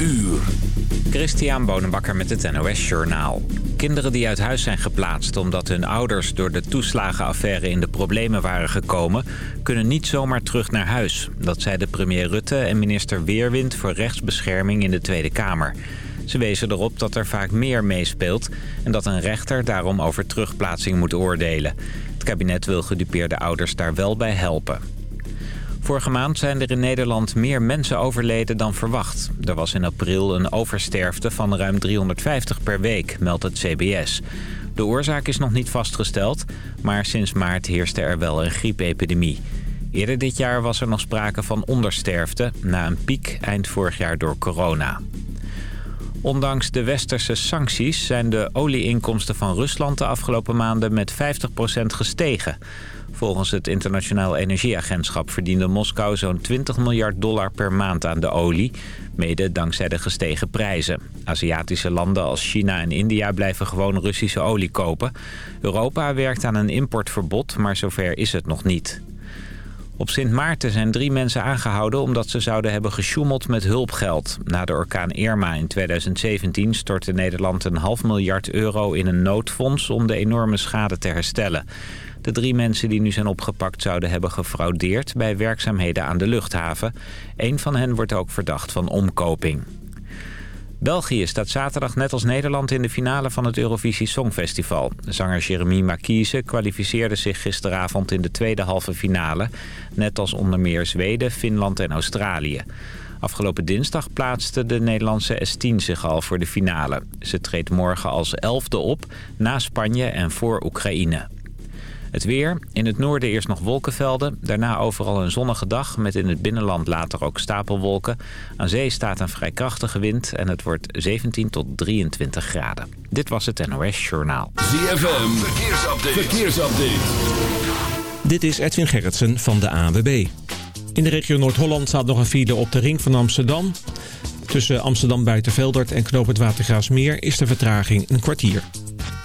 uur. Christian Bonenbakker met het NOS Journaal. Kinderen die uit huis zijn geplaatst omdat hun ouders door de toeslagenaffaire in de problemen waren gekomen... kunnen niet zomaar terug naar huis. Dat zeiden premier Rutte en minister Weerwind voor rechtsbescherming in de Tweede Kamer. Ze wezen erop dat er vaak meer meespeelt en dat een rechter daarom over terugplaatsing moet oordelen. Het kabinet wil gedupeerde ouders daar wel bij helpen. Vorige maand zijn er in Nederland meer mensen overleden dan verwacht. Er was in april een oversterfte van ruim 350 per week, meldt het CBS. De oorzaak is nog niet vastgesteld, maar sinds maart heerste er wel een griepepidemie. Eerder dit jaar was er nog sprake van ondersterfte... na een piek eind vorig jaar door corona. Ondanks de westerse sancties zijn de olieinkomsten van Rusland de afgelopen maanden met 50% gestegen. Volgens het Internationaal Energieagentschap verdiende Moskou zo'n 20 miljard dollar per maand aan de olie. Mede dankzij de gestegen prijzen. Aziatische landen als China en India blijven gewoon Russische olie kopen. Europa werkt aan een importverbod, maar zover is het nog niet. Op Sint Maarten zijn drie mensen aangehouden omdat ze zouden hebben gesjoemeld met hulpgeld. Na de orkaan Irma in 2017 stortte Nederland een half miljard euro in een noodfonds om de enorme schade te herstellen. De drie mensen die nu zijn opgepakt zouden hebben gefraudeerd bij werkzaamheden aan de luchthaven. Eén van hen wordt ook verdacht van omkoping. België staat zaterdag net als Nederland in de finale van het Eurovisie Songfestival. Zanger Jeremy Marquise kwalificeerde zich gisteravond in de tweede halve finale. Net als onder meer Zweden, Finland en Australië. Afgelopen dinsdag plaatste de Nederlandse S10 zich al voor de finale. Ze treedt morgen als elfde op, na Spanje en voor Oekraïne. Het weer. In het noorden eerst nog wolkenvelden. Daarna overal een zonnige dag met in het binnenland later ook stapelwolken. Aan zee staat een vrij krachtige wind en het wordt 17 tot 23 graden. Dit was het NOS Journaal. ZFM. Verkeersupdate. Verkeersupdate. Dit is Edwin Gerritsen van de AWB. In de regio Noord-Holland staat nog een file op de ring van Amsterdam. Tussen Amsterdam Buitenveldert en Knoop het Watergraafsmeer is de vertraging een kwartier.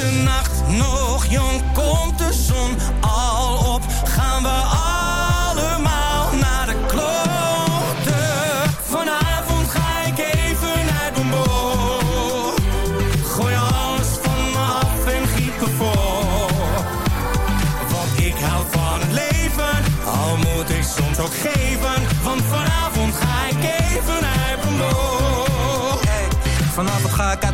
Eerste nacht nog jong, komt de zon al op. Gaan we allemaal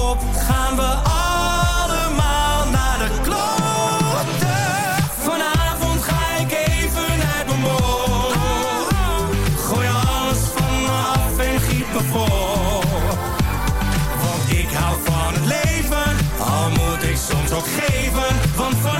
Gaan we allemaal naar de kloten. Vanavond ga ik even uit mijn boord. Gooi alles van me af en giet me voor. Want ik hou van het leven, al moet ik soms ook geven. Want vanavond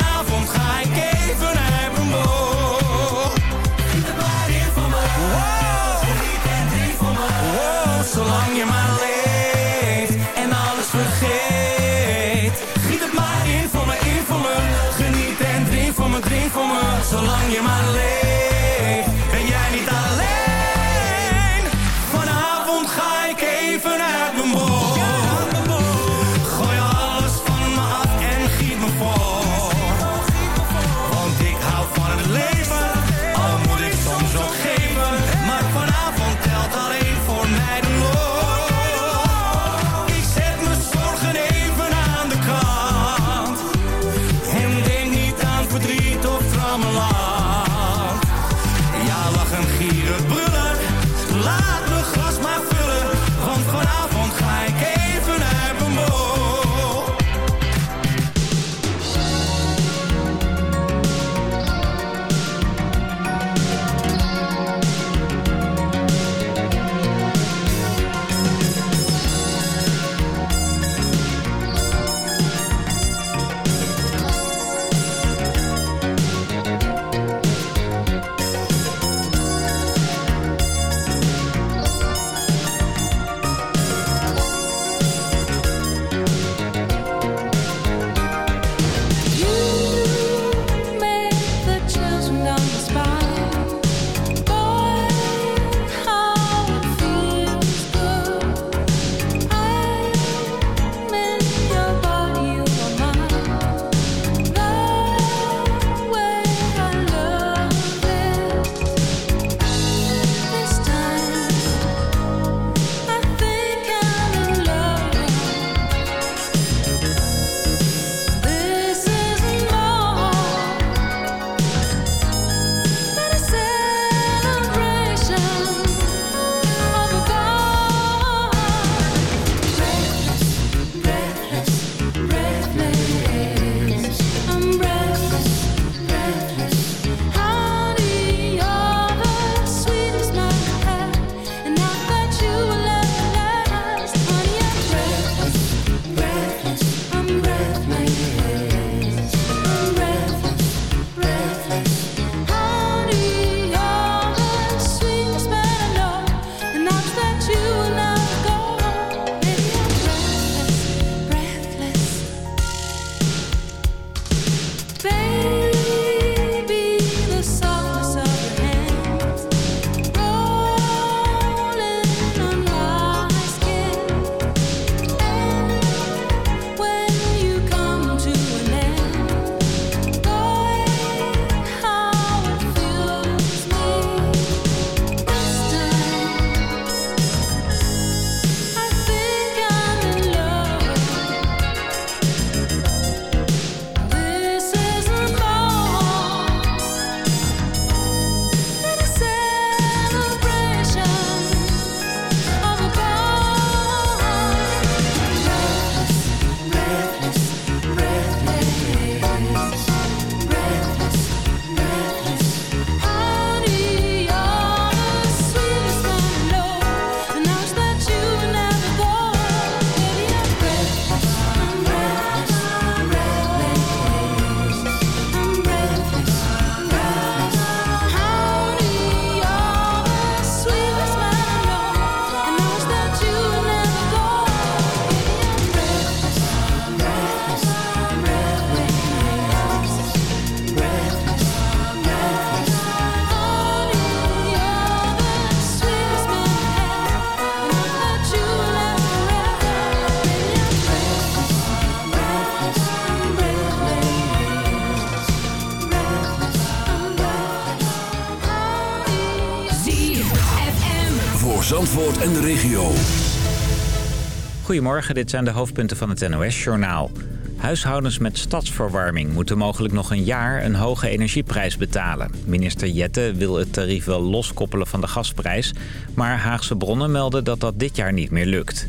Goedemorgen, dit zijn de hoofdpunten van het NOS-journaal. Huishoudens met stadsverwarming moeten mogelijk nog een jaar een hoge energieprijs betalen. Minister Jette wil het tarief wel loskoppelen van de gasprijs... maar Haagse bronnen melden dat dat dit jaar niet meer lukt.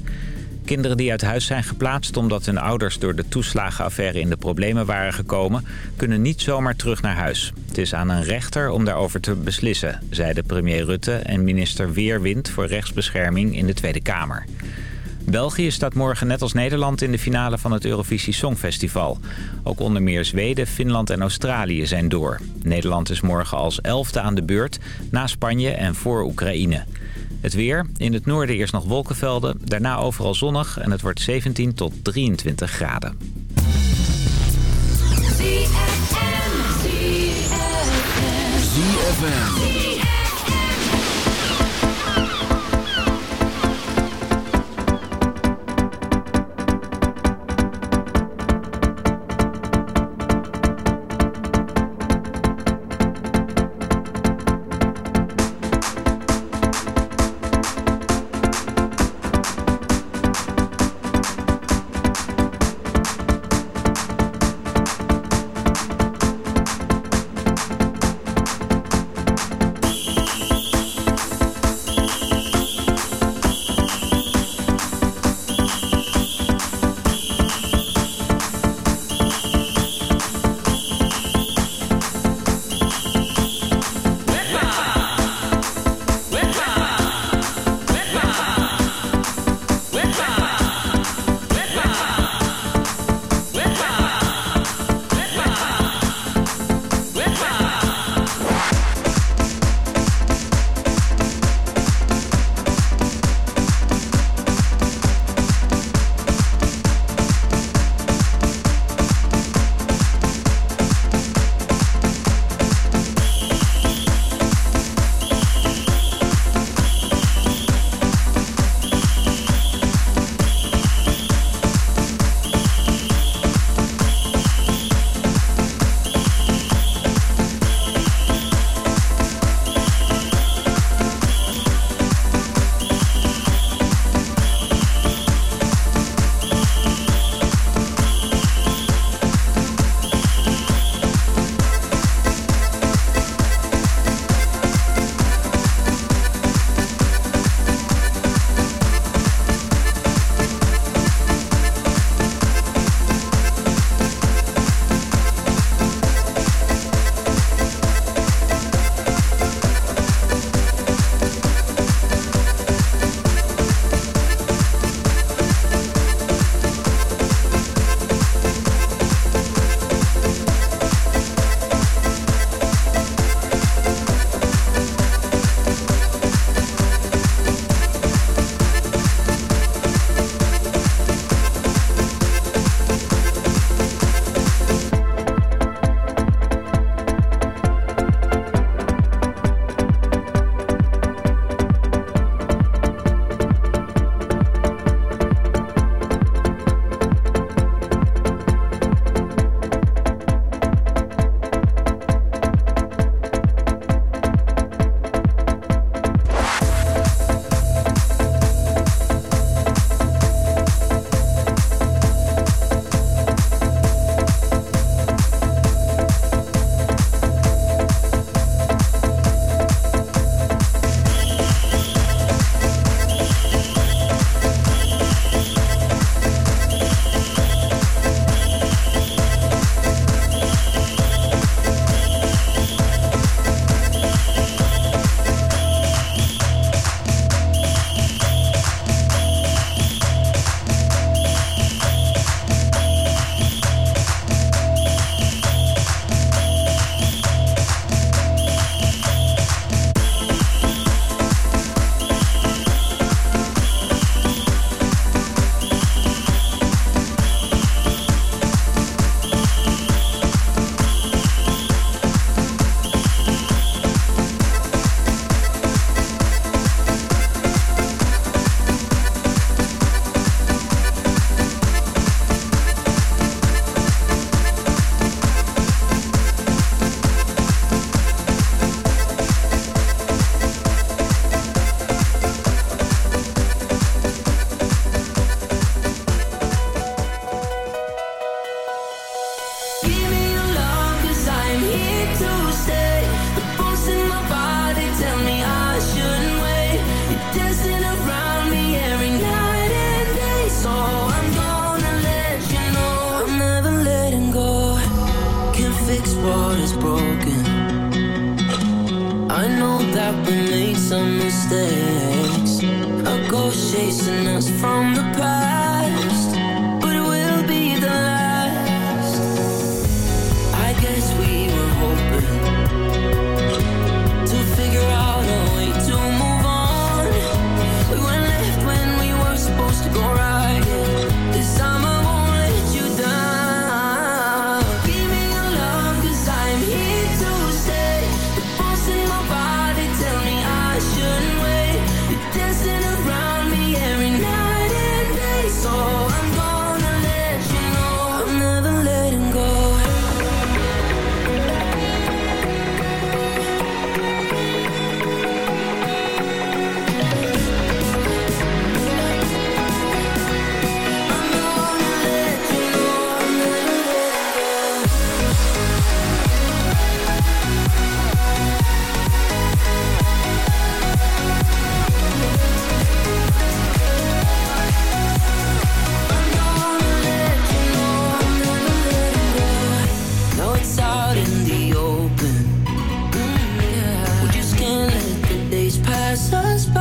Kinderen die uit huis zijn geplaatst omdat hun ouders door de toeslagenaffaire in de problemen waren gekomen... kunnen niet zomaar terug naar huis. Het is aan een rechter om daarover te beslissen, zeiden premier Rutte en minister Weerwind voor rechtsbescherming in de Tweede Kamer. België staat morgen net als Nederland in de finale van het Eurovisie Songfestival. Ook onder meer Zweden, Finland en Australië zijn door. Nederland is morgen als elfde aan de beurt, na Spanje en voor Oekraïne. Het weer, in het noorden eerst nog wolkenvelden, daarna overal zonnig en het wordt 17 tot 23 graden. sunspot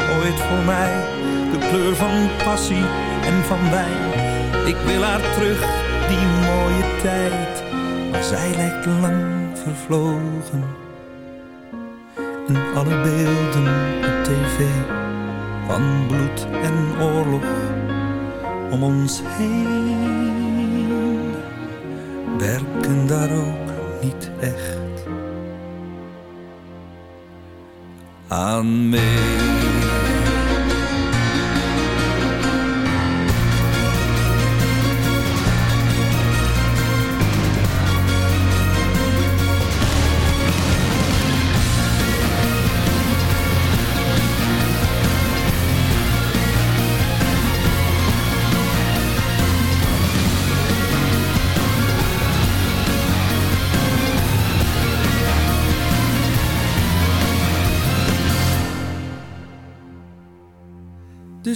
Ooit voor mij de kleur van passie en van wijn. Ik wil haar terug, die mooie tijd, maar zij lijkt lang vervlogen. En alle beelden op tv van bloed en oorlog om ons heen werken daar ook niet echt aan mee.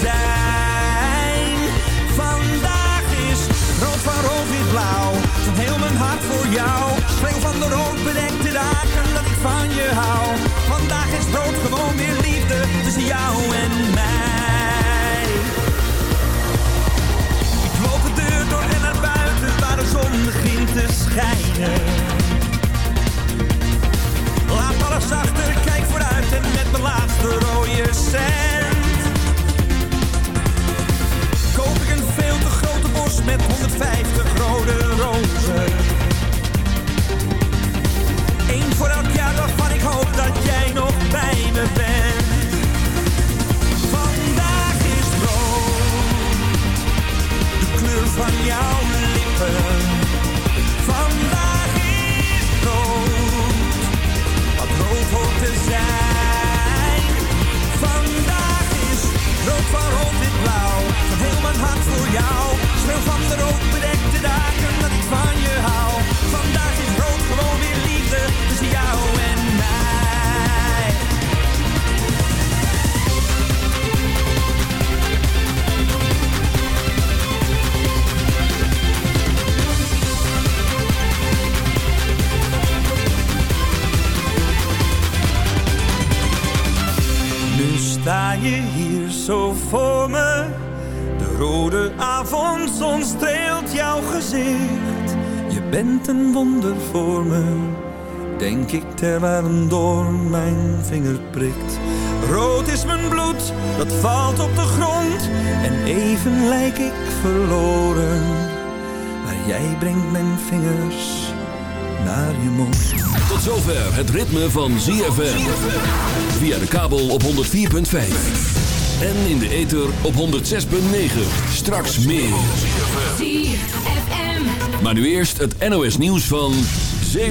rood Terwijl een doorn mijn vinger prikt. Rood is mijn bloed, dat valt op de grond. En even lijk ik verloren. Maar jij brengt mijn vingers naar je mond. Tot zover het ritme van ZFM. Via de kabel op 104.5. En in de ether op 106.9. Straks meer. Maar nu eerst het NOS nieuws van 7